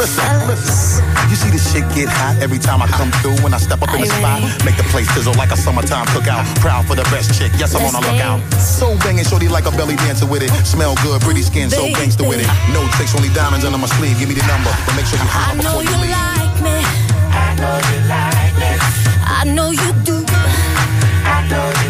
Listen, listen. You see this shit get hot every time I come through when I step up in the spot. Make the place sizzle like a summertime cookout. Proud for the best chick, yes, I'm on a lookout. So banging, shorty like a belly dancer with it. Smell good, pretty skin, so gangster with it. No tricks, only diamonds under my sleeve. Give me the number, but make sure you I holler know before you you leave. like me. I know you like me. I know you do. I know you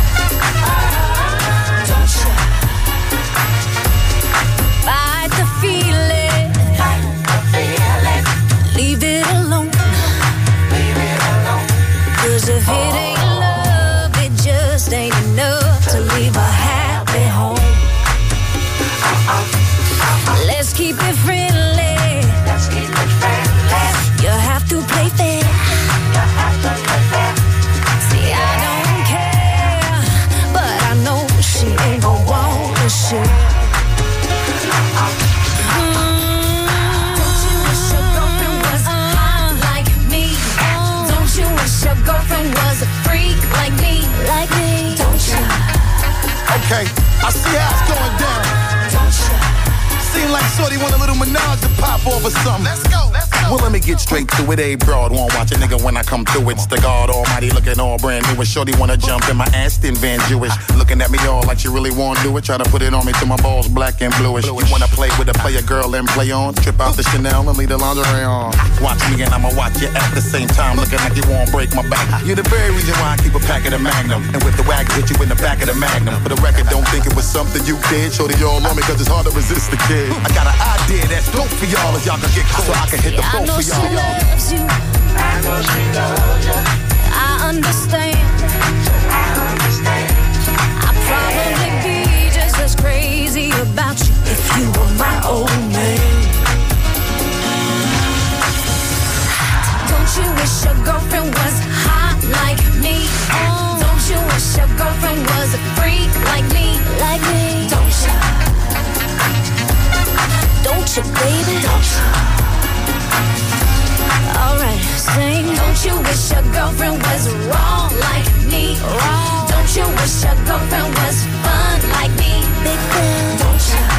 It's going down. Seem like Shorty want a little menage to pop off or something. Let's go. Well, let me get straight to it. A broad won't watch a nigga when I come through. It's the God Almighty looking all brand new. And Shorty wanna jump in my Aston Van Jewish. Looking at me all like she really wanna do it. Try to put it on me till my balls black and bluish. You wanna play with a player girl and play on? Trip out the Chanel and leave the lingerie on. Watch me and I'ma watch you at the same time. Looking like you won't break my back. You're the very reason why I keep a pack of the Magnum. And with the wag, hit you in the back of the Magnum. For the record, don't think it was something you did. Shorty all on me cause it's hard to resist the kid. I got an idea that's dope for y'all if y'all can get close so I can hit the I know she loves you. I know she loves you. I understand. I understand. I'd probably be just as crazy about you if you were my old man. Don't you wish your girlfriend was hot like me? Don't you wish your girlfriend was a freak like me? Like me? Don't you? Don't you, baby? Don't you? Alright, sing. Don't you wish your girlfriend was wrong like me? Wrong. Don't you wish your girlfriend was fun like me? Big fan. Don't you?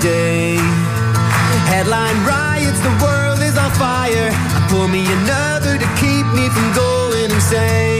Day. Headline riots, the world is on fire. I pour me another to keep me from going insane.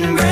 been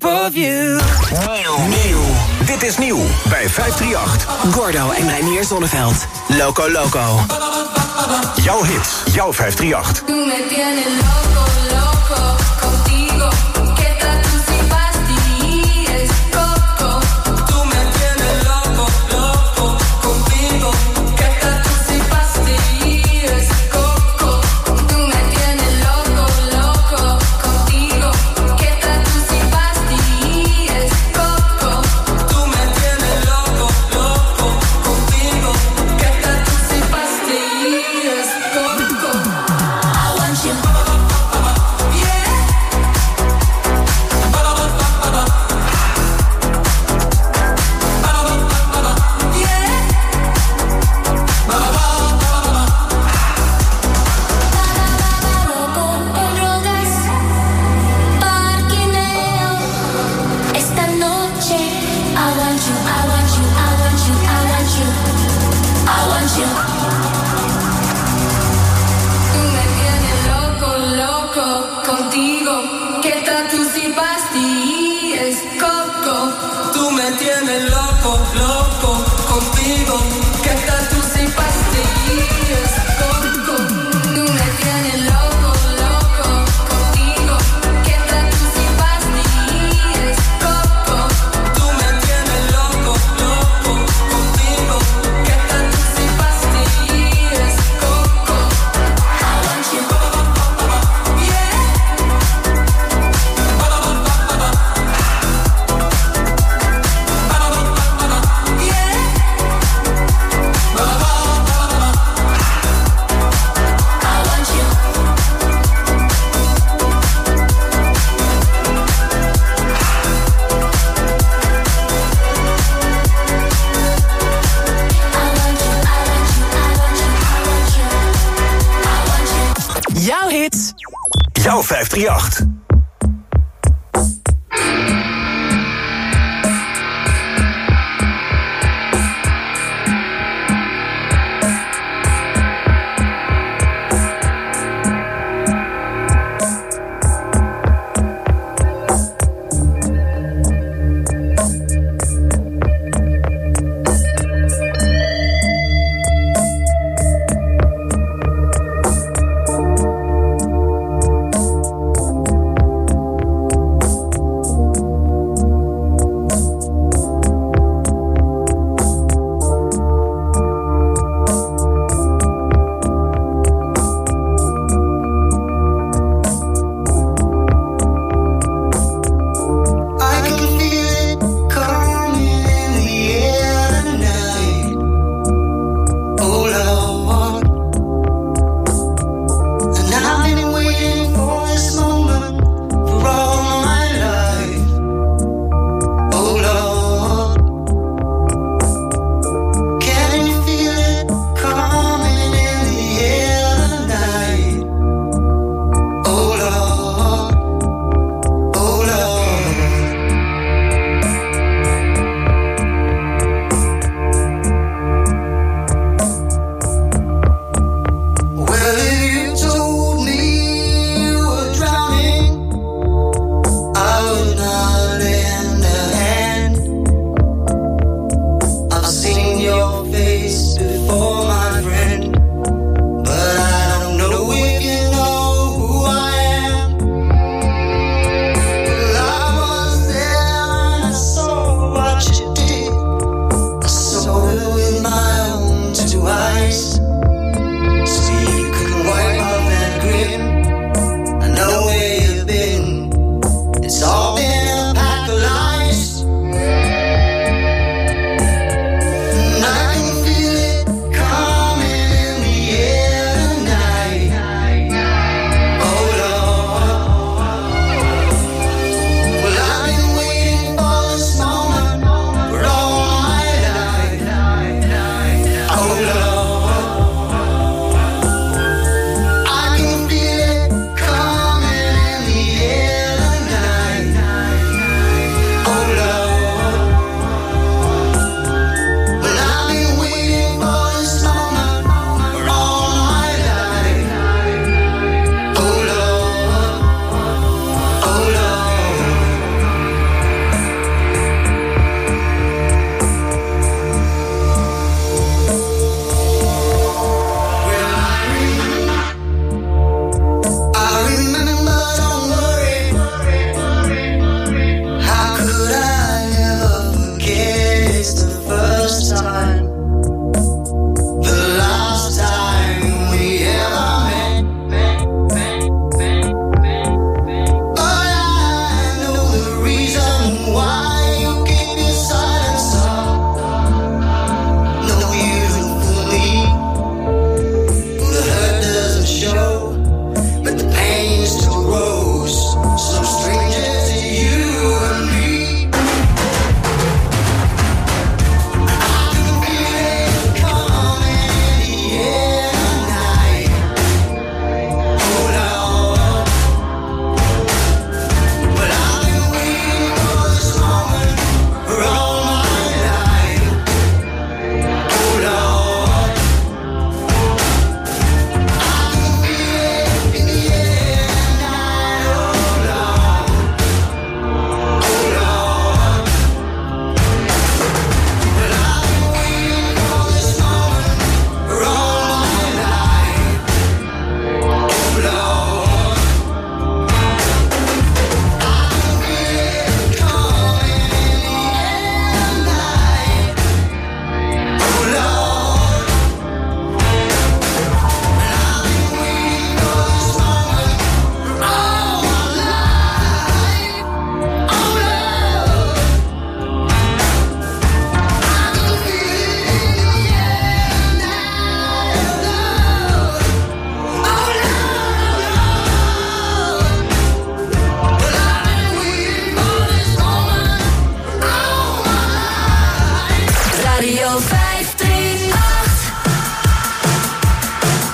of you. Nieuw. Dit is nieuw bij 538. Gordo en Reinier Zonneveld. Loco Loco. Jouw hits. Jouw 538.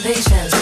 patience.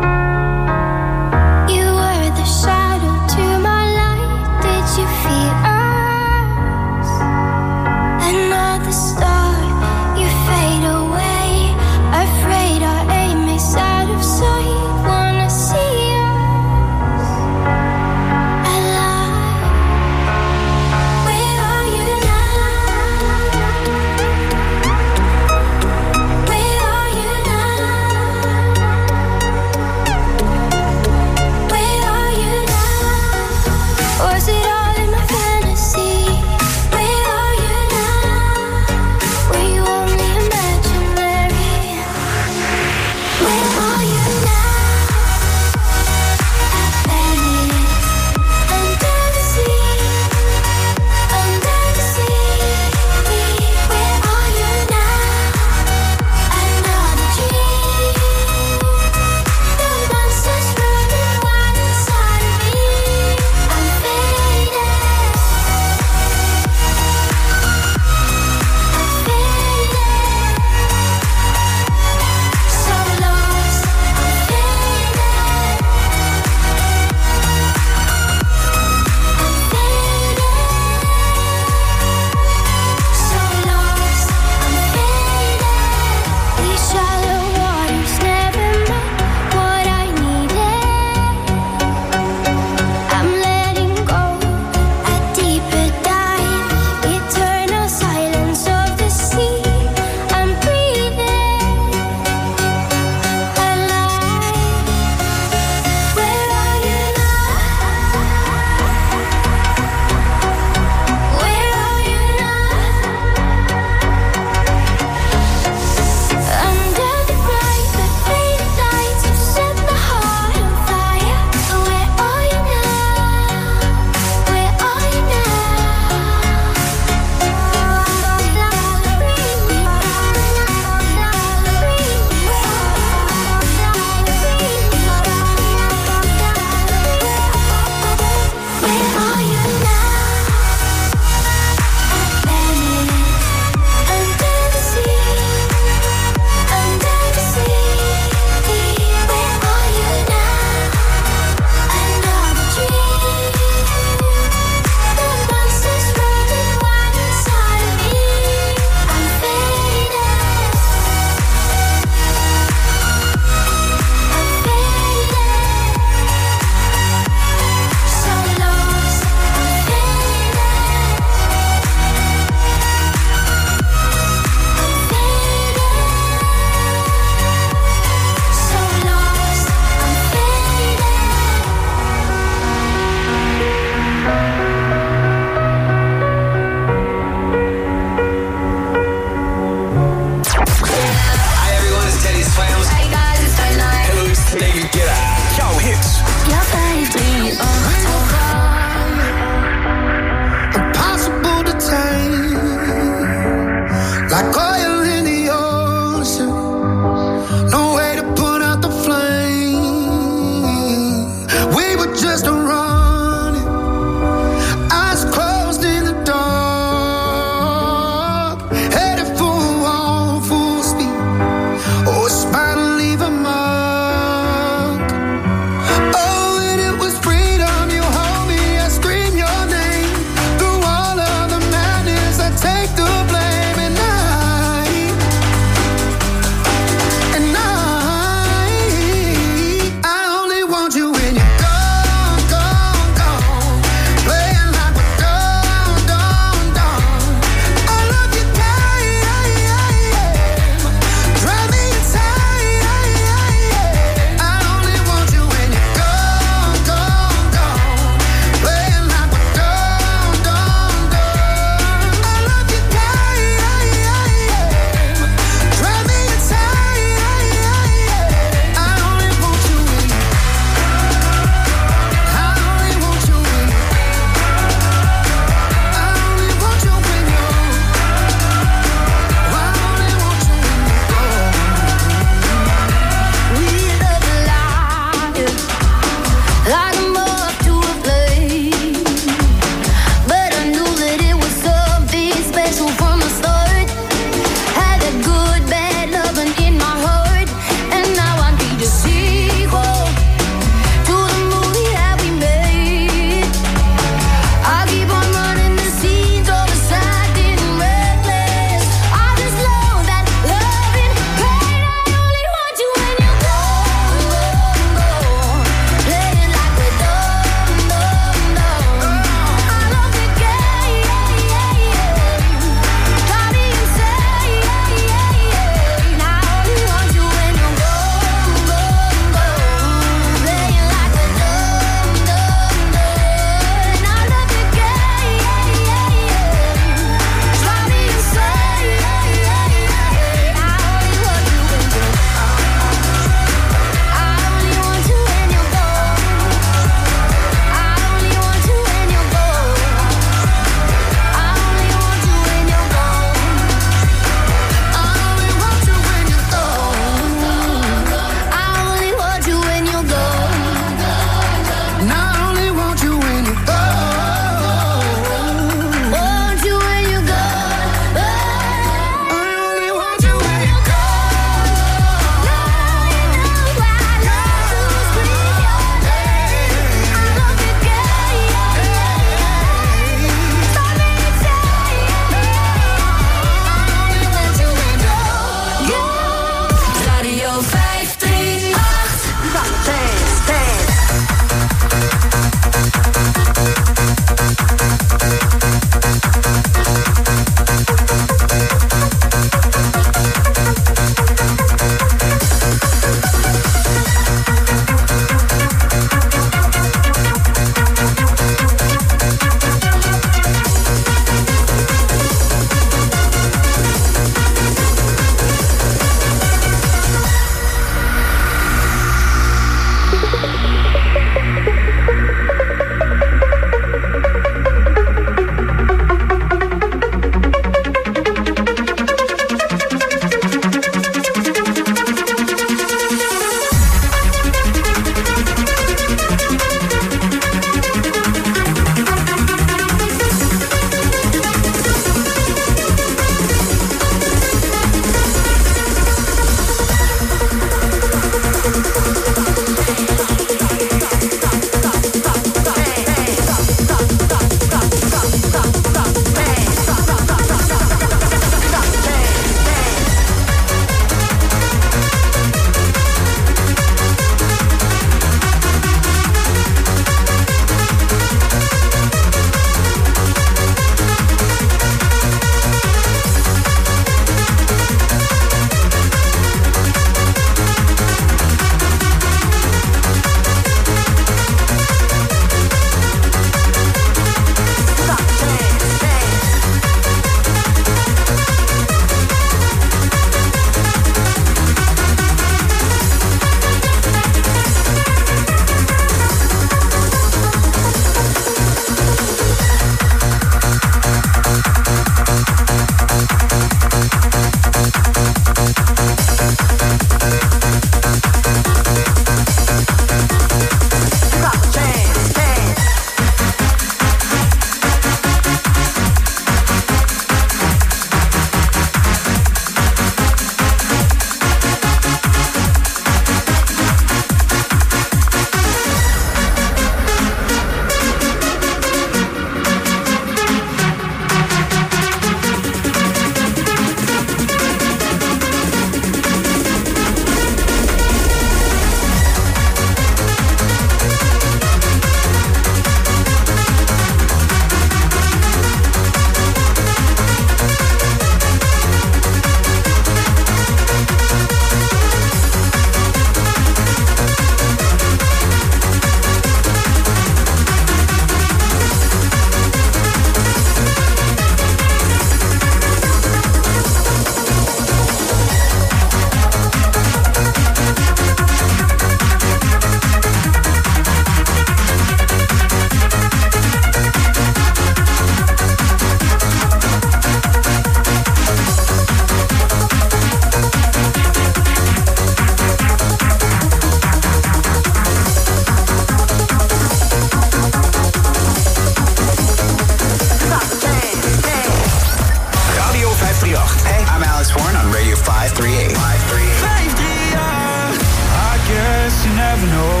538. 538. I guess you never know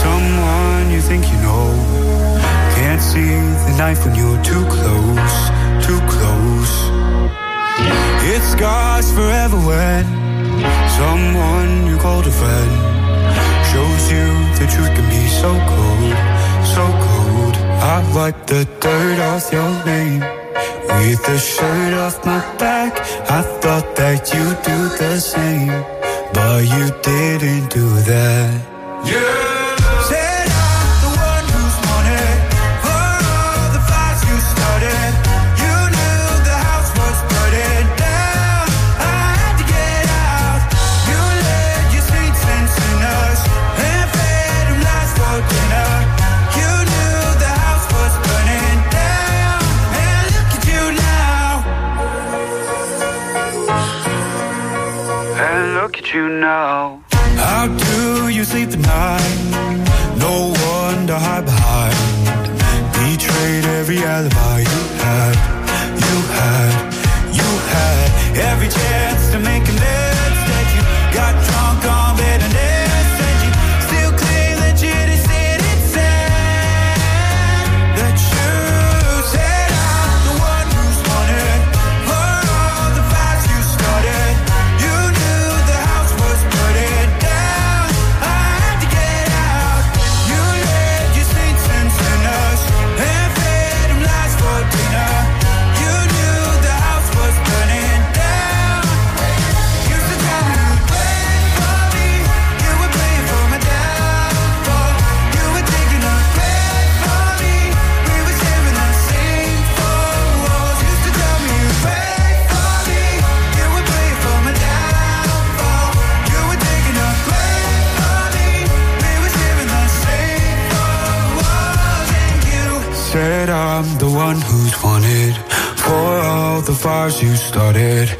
someone you think you know. Can't see the knife when you're too close, too close. It scars forever when someone you called a friend shows you the truth can be so cold, so cold. I wipe the dirt off your name. With the shirt off my back. I thought that you'd do the same, but you didn't do that. Yeah. you know. How do you sleep at night? No one to hide behind. Betrayed every alibi you started.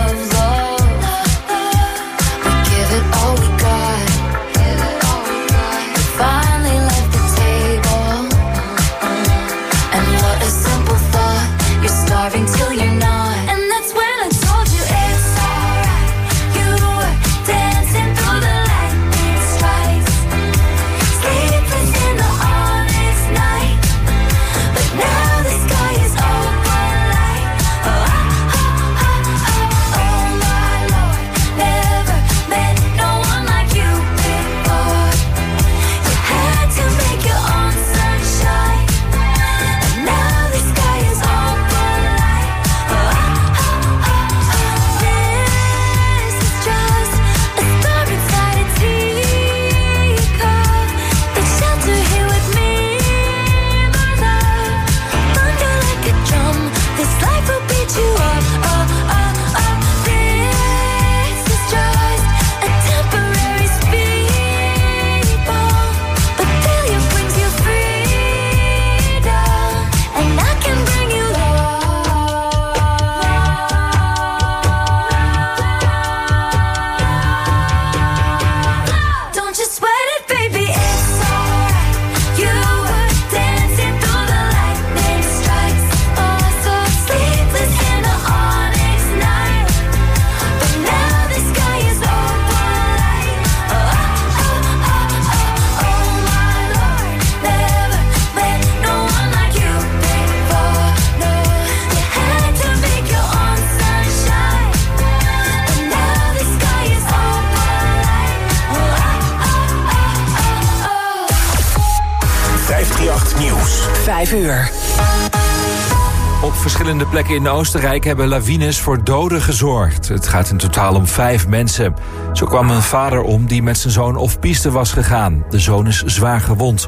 De plekken in Oostenrijk hebben lawines voor doden gezorgd. Het gaat in totaal om vijf mensen. Zo kwam een vader om die met zijn zoon op piste was gegaan. De zoon is zwaar gewond.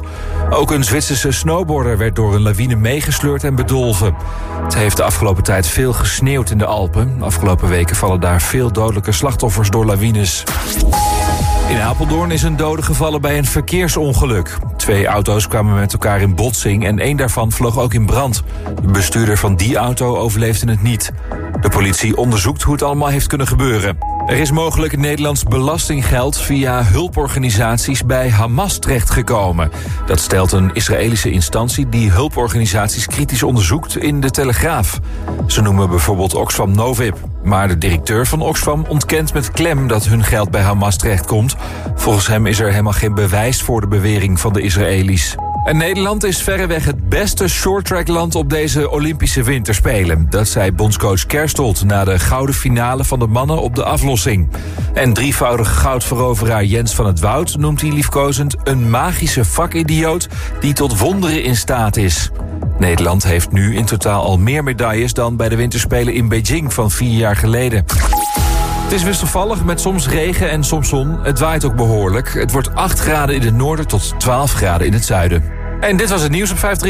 Ook een Zwitserse snowboarder werd door een lawine meegesleurd en bedolven. Het heeft de afgelopen tijd veel gesneeuwd in de Alpen. De afgelopen weken vallen daar veel dodelijke slachtoffers door lawines. In Apeldoorn is een dode gevallen bij een verkeersongeluk. Twee auto's kwamen met elkaar in botsing en één daarvan vloog ook in brand. De bestuurder van die auto overleefde het niet. De politie onderzoekt hoe het allemaal heeft kunnen gebeuren. Er is mogelijk Nederlands belastinggeld via hulporganisaties bij Hamas terechtgekomen. Dat stelt een Israëlische instantie die hulporganisaties kritisch onderzoekt in de Telegraaf. Ze noemen bijvoorbeeld Oxfam Novib. Maar de directeur van Oxfam ontkent met klem dat hun geld bij Hamas terecht komt. Volgens hem is er helemaal geen bewijs voor de bewering van de Israëli's. En Nederland is verreweg het beste shorttrackland op deze Olympische Winterspelen. Dat zei bondscoach Kerstold na de gouden finale van de mannen op de aflossing. En drievoudige goudveroveraar Jens van het Woud noemt hij liefkozend een magische vakidioot die tot wonderen in staat is. Nederland heeft nu in totaal al meer medailles dan bij de Winterspelen in Beijing van vier jaar geleden. Het is wisselvallig met soms regen en soms zon. Het waait ook behoorlijk. Het wordt 8 graden in het noorden tot 12 graden in het zuiden. En dit was het nieuws op 538.